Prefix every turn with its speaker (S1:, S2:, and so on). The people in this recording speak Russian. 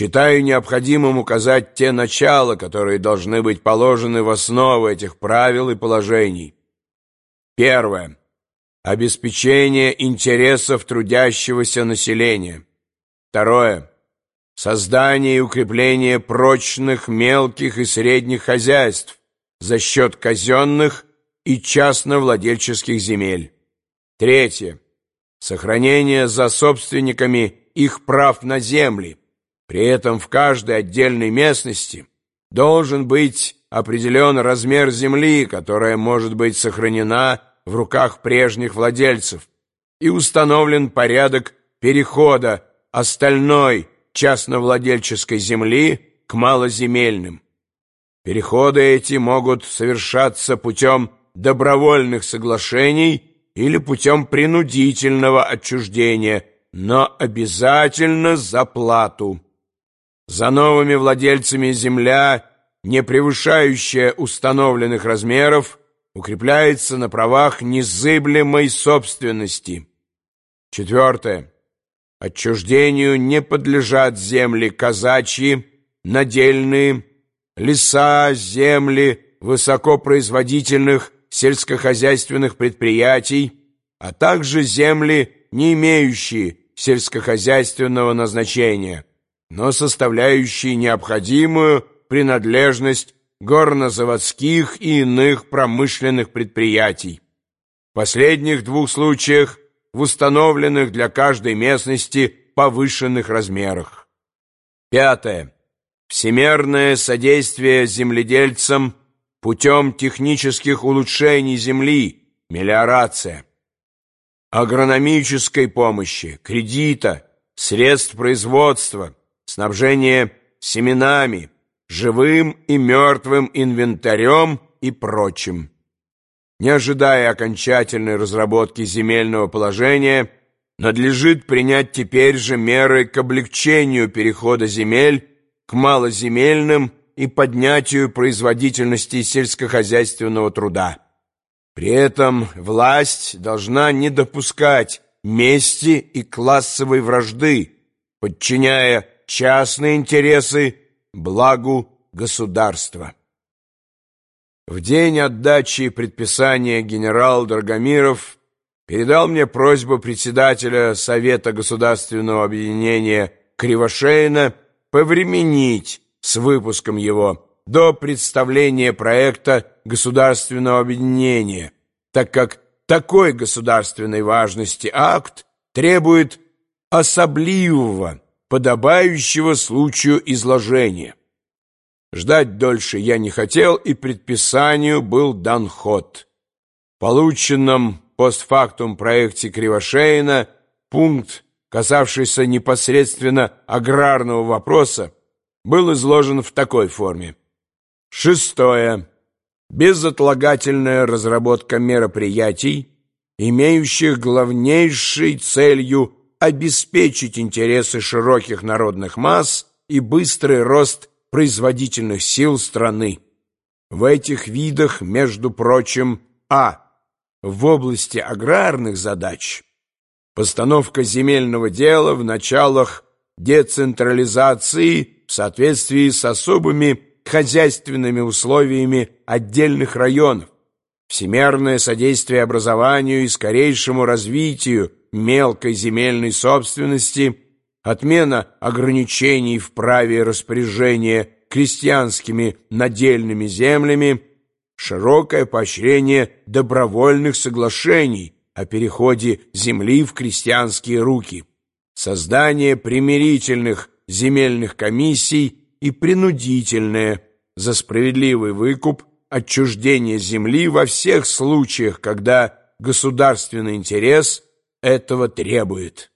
S1: Считаю необходимым указать те начала, которые должны быть положены в основу этих правил и положений. Первое. Обеспечение интересов трудящегося населения. Второе. Создание и укрепление прочных мелких и средних хозяйств за счет казенных и частновладельческих земель. Третье. Сохранение за собственниками их прав на земли. При этом в каждой отдельной местности должен быть определен размер земли, которая может быть сохранена в руках прежних владельцев, и установлен порядок перехода остальной частновладельческой земли к малоземельным. Переходы эти могут совершаться путем добровольных соглашений или путем принудительного отчуждения, но обязательно за плату. За новыми владельцами земля, не превышающая установленных размеров, укрепляется на правах незыблемой собственности. Четвертое. Отчуждению не подлежат земли казачьи, надельные, леса, земли высокопроизводительных сельскохозяйственных предприятий, а также земли, не имеющие сельскохозяйственного назначения, но составляющие необходимую принадлежность горнозаводских и иных промышленных предприятий. В последних двух случаях в установленных для каждой местности повышенных размерах. Пятое. Всемерное содействие земледельцам путем технических улучшений земли, мелиорация, агрономической помощи, кредита, средств производства, снабжение семенами, живым и мертвым инвентарем и прочим. Не ожидая окончательной разработки земельного положения, надлежит принять теперь же меры к облегчению перехода земель к малоземельным и поднятию производительности сельскохозяйственного труда. При этом власть должна не допускать мести и классовой вражды, подчиняя частные интересы благу государства. В день отдачи предписания генерал Драгомиров передал мне просьбу председателя Совета Государственного Объединения Кривошеина повременить с выпуском его до представления проекта государственного объединения, так как такой государственной важности акт требует особливого, подобающего случаю изложения. Ждать дольше я не хотел, и предписанию был дан ход. В полученном постфактум проекте Кривошеина пункт, касавшийся непосредственно аграрного вопроса, был изложен в такой форме. Шестое. Безотлагательная разработка мероприятий, имеющих главнейшей целью обеспечить интересы широких народных масс и быстрый рост производительных сил страны. В этих видах, между прочим, а. В области аграрных задач постановка земельного дела в началах децентрализации в соответствии с особыми хозяйственными условиями отдельных районов, всемерное содействие образованию и скорейшему развитию мелкой земельной собственности – отмена ограничений в праве распоряжения крестьянскими надельными землями, широкое поощрение добровольных соглашений о переходе земли в крестьянские руки, создание примирительных земельных комиссий и принудительное за справедливый выкуп отчуждение земли во всех случаях, когда государственный интерес этого требует.